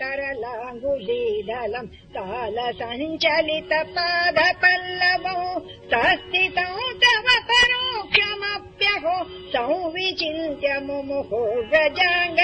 तरलाङ्गुलीदलम् काल सञ्चलित पादपल्लवौ तस्ति तव परोक्षमप्यहो संविचिन्त्य मुमुहो व्रजाङ्ग